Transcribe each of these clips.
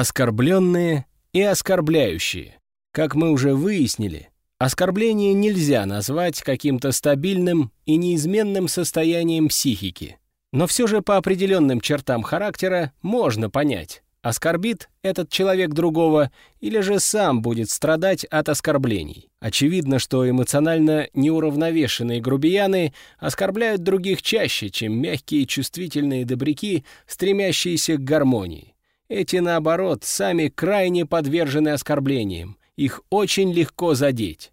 Оскорбленные и оскорбляющие. Как мы уже выяснили, оскорбление нельзя назвать каким-то стабильным и неизменным состоянием психики. Но все же по определенным чертам характера можно понять, оскорбит этот человек другого или же сам будет страдать от оскорблений. Очевидно, что эмоционально неуравновешенные грубияны оскорбляют других чаще, чем мягкие чувствительные добряки, стремящиеся к гармонии. Эти, наоборот, сами крайне подвержены оскорблениям, их очень легко задеть.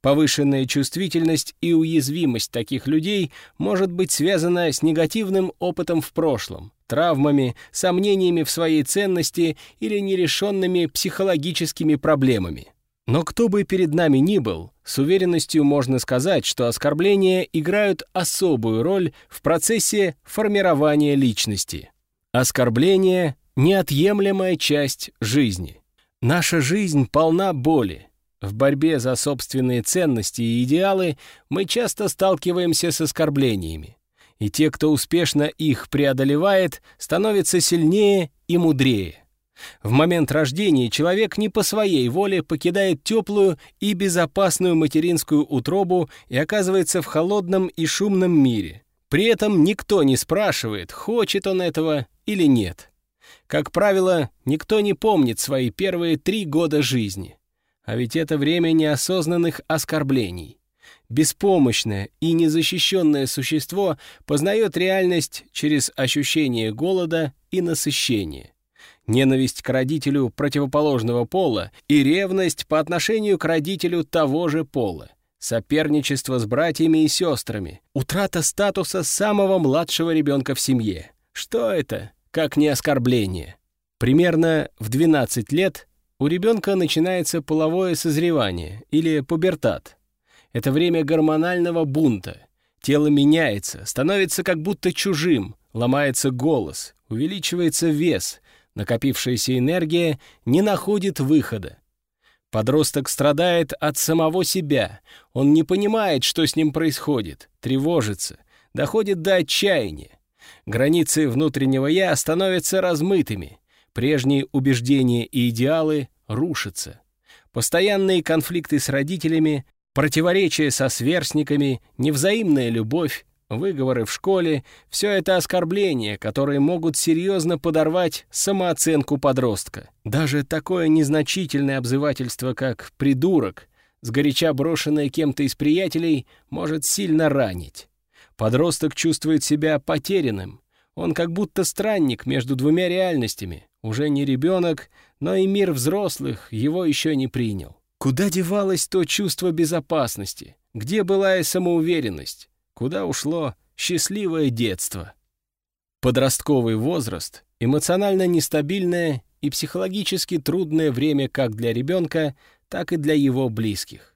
Повышенная чувствительность и уязвимость таких людей может быть связана с негативным опытом в прошлом, травмами, сомнениями в своей ценности или нерешенными психологическими проблемами. Но кто бы перед нами ни был, с уверенностью можно сказать, что оскорбления играют особую роль в процессе формирования личности. Оскорбление — неотъемлемая часть жизни. Наша жизнь полна боли, в борьбе за собственные ценности и идеалы мы часто сталкиваемся с оскорблениями. И те, кто успешно их преодолевает, становятся сильнее и мудрее. В момент рождения человек не по своей воле покидает теплую и безопасную материнскую утробу и оказывается в холодном и шумном мире. При этом никто не спрашивает, хочет он этого или нет. Как правило, никто не помнит свои первые три года жизни. А ведь это время неосознанных оскорблений. Беспомощное и незащищенное существо познает реальность через ощущение голода и насыщения. Ненависть к родителю противоположного пола и ревность по отношению к родителю того же пола. Соперничество с братьями и сестрами. Утрата статуса самого младшего ребенка в семье. Что это, как не оскорбление? Примерно в 12 лет у ребенка начинается половое созревание или пубертат. Это время гормонального бунта. Тело меняется, становится как будто чужим, ломается голос, увеличивается вес, накопившаяся энергия не находит выхода. Подросток страдает от самого себя, он не понимает, что с ним происходит, тревожится, доходит до отчаяния. Границы внутреннего «я» становятся размытыми, Прежние убеждения и идеалы рушатся. Постоянные конфликты с родителями, противоречия со сверстниками, невзаимная любовь, выговоры в школе — все это оскорбления, которые могут серьезно подорвать самооценку подростка. Даже такое незначительное обзывательство, как «придурок», сгоряча брошенное кем-то из приятелей, может сильно ранить. Подросток чувствует себя потерянным. Он как будто странник между двумя реальностями. Уже не ребенок, но и мир взрослых его еще не принял. Куда девалось то чувство безопасности? Где была и самоуверенность? Куда ушло счастливое детство? Подростковый возраст — эмоционально нестабильное и психологически трудное время как для ребенка, так и для его близких.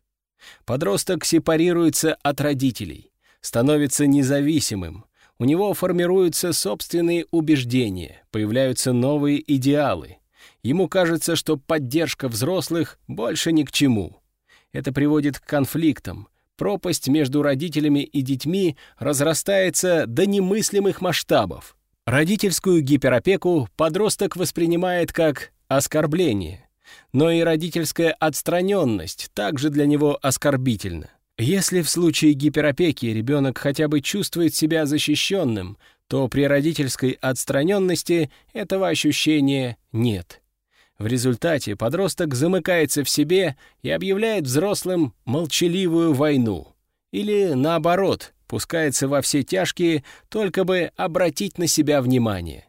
Подросток сепарируется от родителей, становится независимым, у него формируются собственные убеждения, появляются новые идеалы. Ему кажется, что поддержка взрослых больше ни к чему. Это приводит к конфликтам. Пропасть между родителями и детьми разрастается до немыслимых масштабов. Родительскую гиперопеку подросток воспринимает как оскорбление. Но и родительская отстраненность также для него оскорбительна. Если в случае гиперопеки ребенок хотя бы чувствует себя защищенным, то при родительской отстраненности этого ощущения нет. В результате подросток замыкается в себе и объявляет взрослым молчаливую войну. Или, наоборот, пускается во все тяжкие, только бы обратить на себя внимание.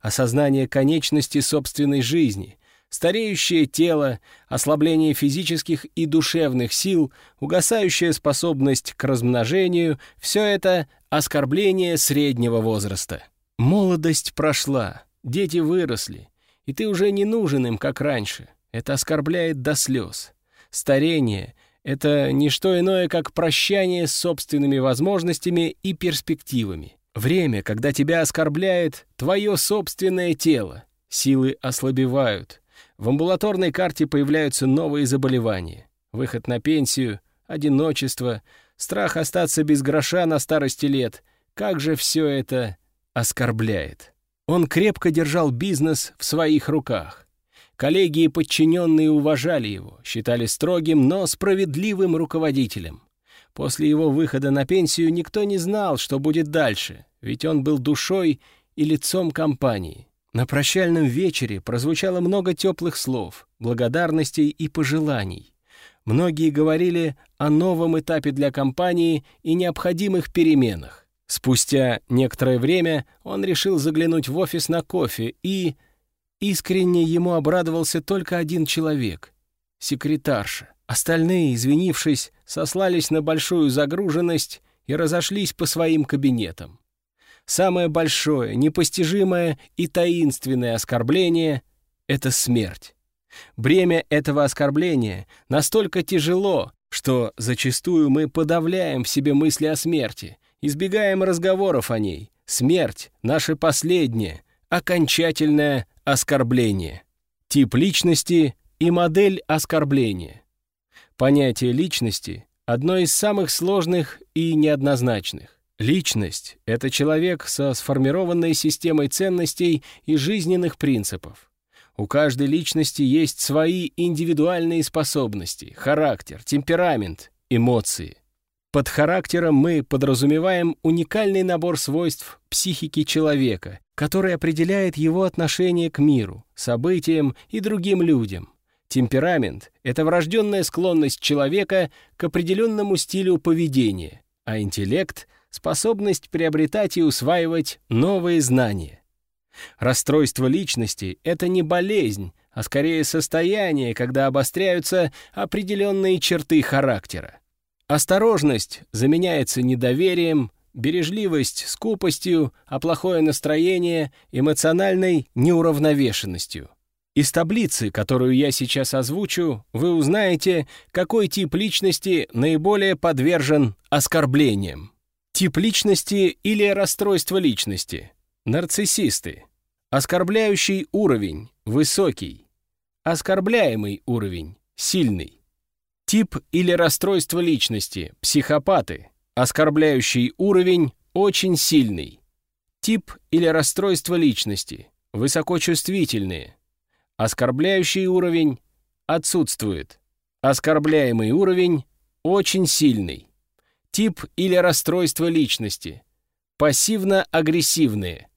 Осознание конечности собственной жизни, Стареющее тело, ослабление физических и душевных сил, угасающая способность к размножению — все это оскорбление среднего возраста. Молодость прошла, дети выросли, и ты уже не нужен им, как раньше. Это оскорбляет до слез. Старение — это не что иное, как прощание с собственными возможностями и перспективами. Время, когда тебя оскорбляет твое собственное тело. Силы ослабевают, в амбулаторной карте появляются новые заболевания. Выход на пенсию, одиночество, страх остаться без гроша на старости лет. Как же все это оскорбляет. Он крепко держал бизнес в своих руках. Коллеги и подчиненные уважали его, считали строгим, но справедливым руководителем. После его выхода на пенсию никто не знал, что будет дальше, ведь он был душой и лицом компании. На прощальном вечере прозвучало много теплых слов, благодарностей и пожеланий. Многие говорили о новом этапе для компании и необходимых переменах. Спустя некоторое время он решил заглянуть в офис на кофе и... Искренне ему обрадовался только один человек — секретарша. Остальные, извинившись, сослались на большую загруженность и разошлись по своим кабинетам. Самое большое, непостижимое и таинственное оскорбление — это смерть. Бремя этого оскорбления настолько тяжело, что зачастую мы подавляем в себе мысли о смерти, избегаем разговоров о ней. Смерть — наше последнее, окончательное оскорбление. Тип личности и модель оскорбления. Понятие личности — одно из самых сложных и неоднозначных. Личность — это человек со сформированной системой ценностей и жизненных принципов. У каждой личности есть свои индивидуальные способности, характер, темперамент, эмоции. Под характером мы подразумеваем уникальный набор свойств психики человека, который определяет его отношение к миру, событиям и другим людям. Темперамент — это врожденная склонность человека к определенному стилю поведения, а интеллект — способность приобретать и усваивать новые знания. Расстройство личности — это не болезнь, а скорее состояние, когда обостряются определенные черты характера. Осторожность заменяется недоверием, бережливость — скупостью, а плохое настроение — эмоциональной неуравновешенностью. Из таблицы, которую я сейчас озвучу, вы узнаете, какой тип личности наиболее подвержен оскорблениям. Тип личности или расстройство личности. Нарциссисты. Оскорбляющий уровень – высокий. Оскорбляемый уровень – сильный. Тип или расстройство личности – психопаты. Оскорбляющий уровень – очень сильный. Тип или расстройство личности – высокочувствительные. Оскорбляющий уровень – отсутствует. Оскорбляемый уровень – очень сильный. Тип или расстройство личности. Пассивно-агрессивные.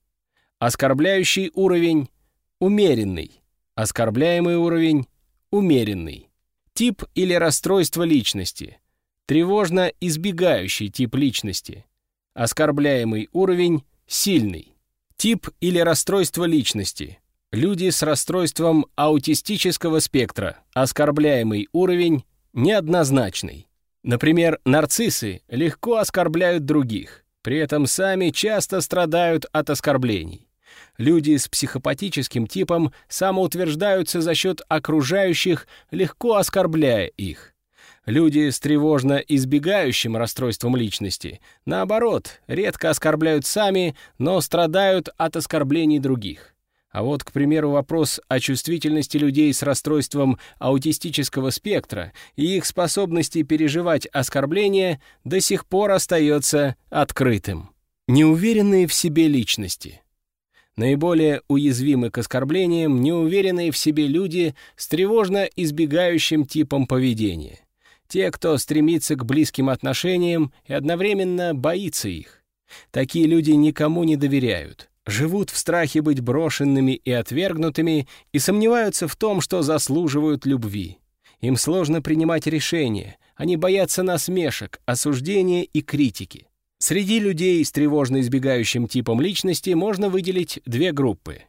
Оскорбляющий уровень – умеренный. Оскорбляемый уровень – умеренный. Тип или расстройство личности. Тревожно-избегающий тип личности. Оскорбляемый уровень – сильный. Тип или расстройство личности. Люди с расстройством аутистического спектра. Оскорбляемый уровень – неоднозначный. Например, нарциссы легко оскорбляют других, при этом сами часто страдают от оскорблений. Люди с психопатическим типом самоутверждаются за счет окружающих, легко оскорбляя их. Люди с тревожно избегающим расстройством личности, наоборот, редко оскорбляют сами, но страдают от оскорблений других. А вот, к примеру, вопрос о чувствительности людей с расстройством аутистического спектра и их способности переживать оскорбления до сих пор остается открытым. Неуверенные в себе личности. Наиболее уязвимы к оскорблениям неуверенные в себе люди с тревожно избегающим типом поведения. Те, кто стремится к близким отношениям и одновременно боится их. Такие люди никому не доверяют живут в страхе быть брошенными и отвергнутыми и сомневаются в том, что заслуживают любви. Им сложно принимать решения, они боятся насмешек, осуждения и критики. Среди людей с тревожно избегающим типом личности можно выделить две группы.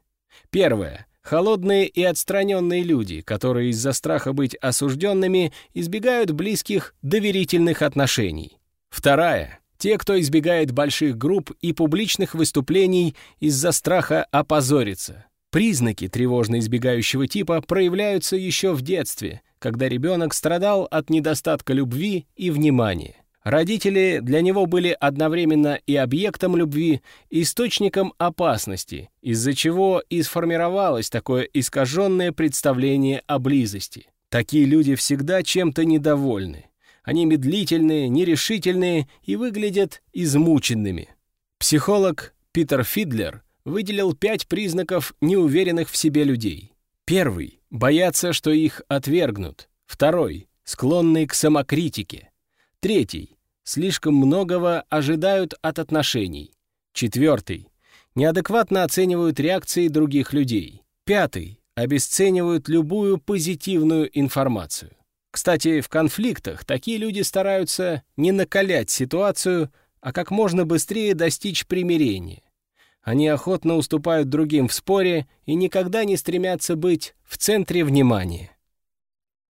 Первая — холодные и отстраненные люди, которые из-за страха быть осужденными избегают близких доверительных отношений. Вторая те, кто избегает больших групп и публичных выступлений из-за страха опозориться. Признаки тревожно избегающего типа проявляются еще в детстве, когда ребенок страдал от недостатка любви и внимания. Родители для него были одновременно и объектом любви, и источником опасности, из-за чего и сформировалось такое искаженное представление о близости. Такие люди всегда чем-то недовольны. Они медлительные, нерешительные и выглядят измученными. Психолог Питер Фидлер выделил пять признаков неуверенных в себе людей. Первый — боятся, что их отвергнут. Второй — склонный к самокритике. Третий — слишком многого ожидают от отношений. Четвертый — неадекватно оценивают реакции других людей. Пятый — обесценивают любую позитивную информацию. Кстати, в конфликтах такие люди стараются не накалять ситуацию, а как можно быстрее достичь примирения. Они охотно уступают другим в споре и никогда не стремятся быть в центре внимания.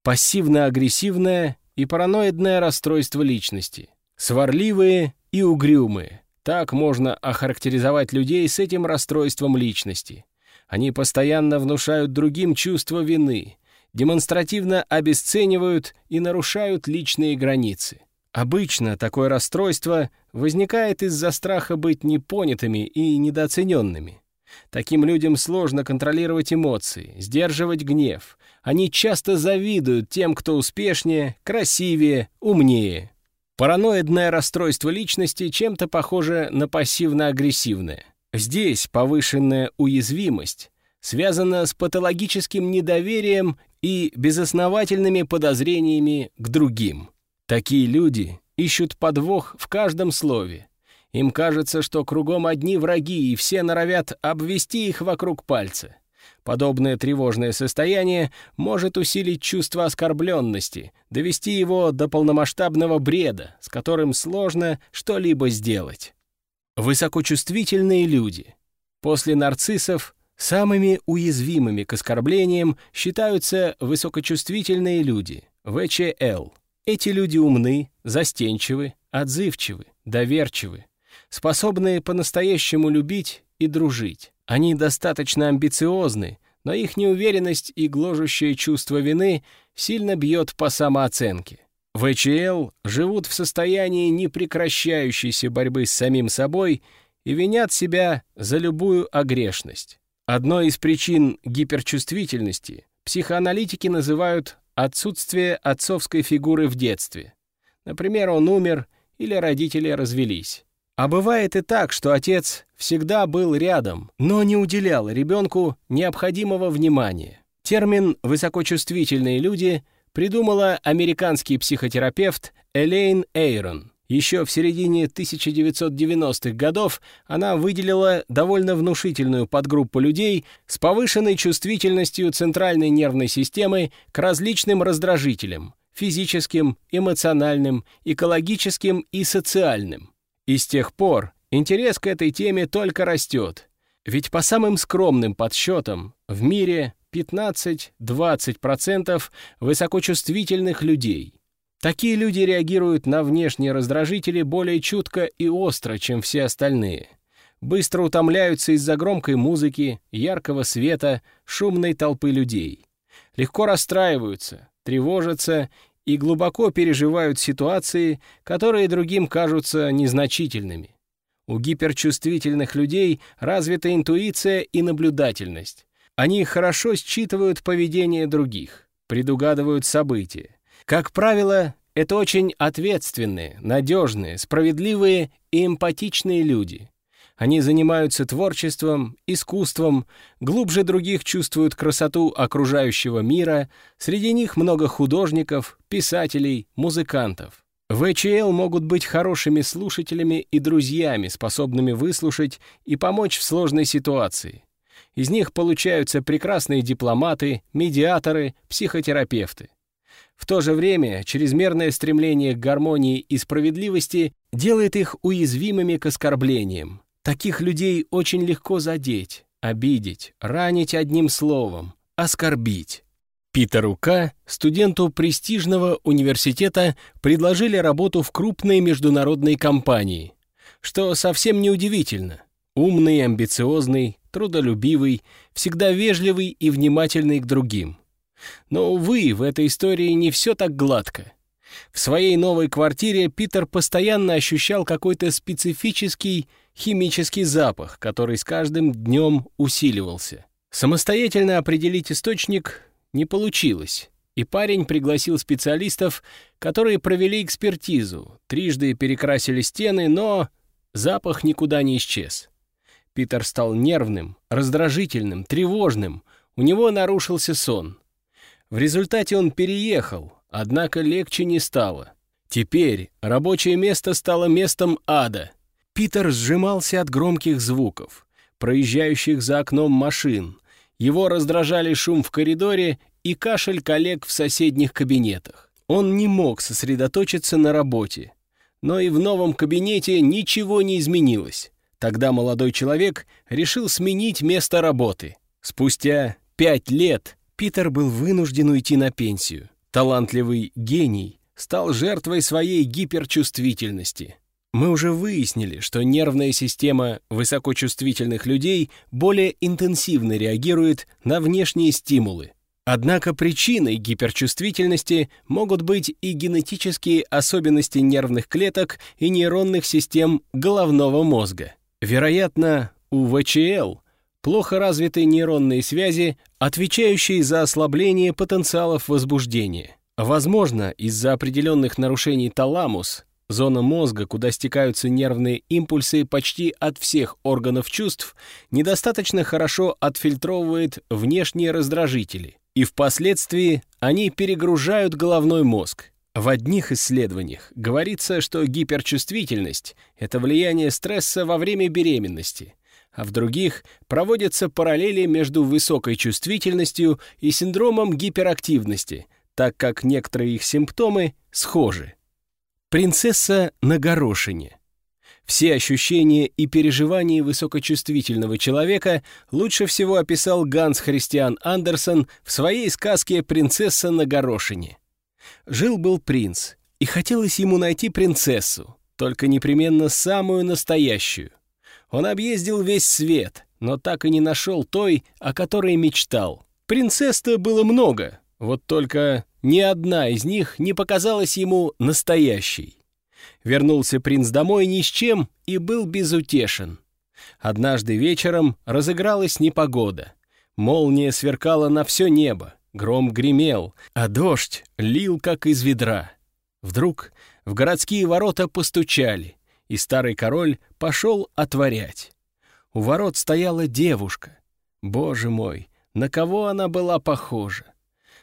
Пассивно-агрессивное и параноидное расстройство личности. Сварливые и угрюмые. Так можно охарактеризовать людей с этим расстройством личности. Они постоянно внушают другим чувство вины, демонстративно обесценивают и нарушают личные границы. Обычно такое расстройство возникает из-за страха быть непонятыми и недооцененными. Таким людям сложно контролировать эмоции, сдерживать гнев. Они часто завидуют тем, кто успешнее, красивее, умнее. Параноидное расстройство личности чем-то похоже на пассивно-агрессивное. Здесь повышенная уязвимость связана с патологическим недоверием и безосновательными подозрениями к другим. Такие люди ищут подвох в каждом слове. Им кажется, что кругом одни враги, и все норовят обвести их вокруг пальца. Подобное тревожное состояние может усилить чувство оскорбленности, довести его до полномасштабного бреда, с которым сложно что-либо сделать. Высокочувствительные люди. После нарциссов самыми уязвимыми к оскорблениям считаются высокочувствительные люди, ВЧЛ. Эти люди умны, застенчивы, отзывчивы, доверчивы, способны по-настоящему любить и дружить. Они достаточно амбициозны, но их неуверенность и гложущее чувство вины сильно бьет по самооценке. ВЧЛ живут в состоянии непрекращающейся борьбы с самим собой и винят себя за любую огрешность. Одной из причин гиперчувствительности психоаналитики называют отсутствие отцовской фигуры в детстве. Например, он умер или родители развелись. А бывает и так, что отец всегда был рядом, но не уделял ребенку необходимого внимания. Термин «высокочувствительные люди» придумала американский психотерапевт Элейн Эйрон. Еще в середине 1990-х годов она выделила довольно внушительную подгруппу людей с повышенной чувствительностью центральной нервной системы к различным раздражителям – физическим, эмоциональным, экологическим и социальным. И с тех пор интерес к этой теме только растет. Ведь по самым скромным подсчетам в мире 15-20% высокочувствительных людей. Такие люди реагируют на внешние раздражители более чутко и остро, чем все остальные. Быстро утомляются из-за громкой музыки, яркого света, шумной толпы людей. Легко расстраиваются, тревожатся и глубоко переживают ситуации, которые другим кажутся незначительными. У гиперчувствительных людей развита интуиция и наблюдательность. Они хорошо считывают поведение других, предугадывают события. Как правило, это очень ответственные, надежные, справедливые и эмпатичные люди. Они занимаются творчеством, искусством, глубже других чувствуют красоту окружающего мира, среди них много художников, писателей, музыкантов. ВЧЛ могут быть хорошими слушателями и друзьями, способными выслушать и помочь в сложной ситуации. Из них получаются прекрасные дипломаты, медиаторы, психотерапевты. В то же время чрезмерное стремление к гармонии и справедливости делает их уязвимыми к оскорблениям. Таких людей очень легко задеть, обидеть, ранить одним словом, оскорбить. Питеру К., студенту престижного университета, предложили работу в крупной международной компании, что совсем не удивительно. Умный, амбициозный, трудолюбивый, всегда вежливый и внимательный к другим. Но, увы, в этой истории не все так гладко. В своей новой квартире Питер постоянно ощущал какой-то специфический химический запах, который с каждым днем усиливался. Самостоятельно определить источник не получилось, и парень пригласил специалистов, которые провели экспертизу, трижды перекрасили стены, но запах никуда не исчез. Питер стал нервным, раздражительным, тревожным, у него нарушился сон. В результате он переехал, однако легче не стало. Теперь рабочее место стало местом ада. Питер сжимался от громких звуков, проезжающих за окном машин. Его раздражали шум в коридоре и кашель коллег в соседних кабинетах. Он не мог сосредоточиться на работе. Но и в новом кабинете ничего не изменилось. Тогда молодой человек решил сменить место работы. Спустя пять лет Питер был вынужден уйти на пенсию. Талантливый гений стал жертвой своей гиперчувствительности. Мы уже выяснили, что нервная система высокочувствительных людей более интенсивно реагирует на внешние стимулы. Однако причиной гиперчувствительности могут быть и генетические особенности нервных клеток и нейронных систем головного мозга. Вероятно, у ВЧЛ плохо развиты нейронные связи, отвечающие за ослабление потенциалов возбуждения. Возможно, из-за определенных нарушений таламус, зона мозга, куда стекаются нервные импульсы почти от всех органов чувств, недостаточно хорошо отфильтровывает внешние раздражители, и впоследствии они перегружают головной мозг, в одних исследованиях говорится, что гиперчувствительность — это влияние стресса во время беременности, а в других проводятся параллели между высокой чувствительностью и синдромом гиперактивности, так как некоторые их симптомы схожи. Принцесса на горошине. Все ощущения и переживания высокочувствительного человека лучше всего описал Ганс Христиан Андерсон в своей сказке «Принцесса на горошине». Жил-был принц, и хотелось ему найти принцессу, только непременно самую настоящую. Он объездил весь свет, но так и не нашел той, о которой мечтал. Принцесс-то было много, вот только ни одна из них не показалась ему настоящей. Вернулся принц домой ни с чем и был безутешен. Однажды вечером разыгралась непогода. Молния сверкала на все небо. Гром гремел, а дождь лил, как из ведра. Вдруг в городские ворота постучали, и старый король пошел отворять. У ворот стояла девушка. Боже мой, на кого она была похожа?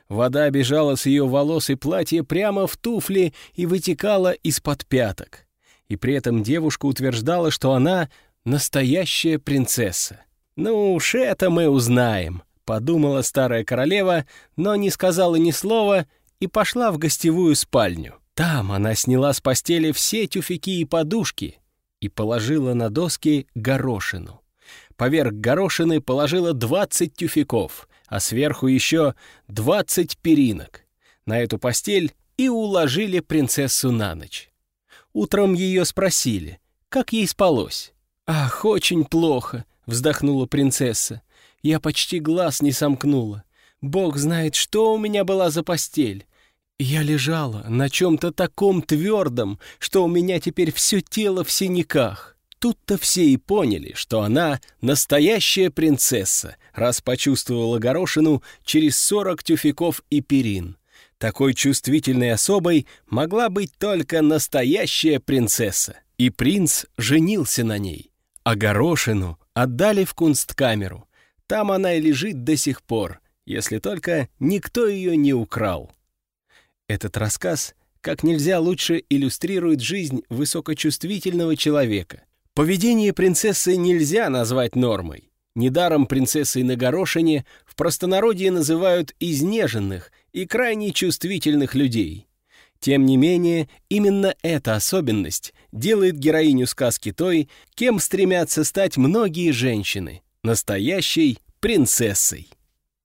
Вода бежала с ее волос и платья прямо в туфли и вытекала из-под пяток. И при этом девушка утверждала, что она настоящая принцесса. «Ну уж это мы узнаем», подумала старая королева, но не сказала ни слова и пошла в гостевую спальню. Там она сняла с постели все тюфяки и подушки и положила на доски горошину. Поверх горошины положила 20 тюфяков, а сверху еще 20 перинок. На эту постель и уложили принцессу на ночь. Утром ее спросили, как ей спалось. «Ах, очень плохо», — вздохнула принцесса. Я почти глаз не сомкнула. Бог знает, что у меня была за постель. Я лежала на чем-то таком твердом, что у меня теперь все тело в синяках. Тут-то все и поняли, что она настоящая принцесса, раз почувствовала горошину через сорок тюфяков и перин. Такой чувствительной особой могла быть только настоящая принцесса. И принц женился на ней. А горошину отдали в кунсткамеру, там она и лежит до сих пор, если только никто ее не украл. Этот рассказ как нельзя лучше иллюстрирует жизнь высокочувствительного человека. Поведение принцессы нельзя назвать нормой. Недаром принцессой на горошине в простонародье называют изнеженных и крайне чувствительных людей. Тем не менее, именно эта особенность делает героиню сказки той, кем стремятся стать многие женщины, настоящей принцессой.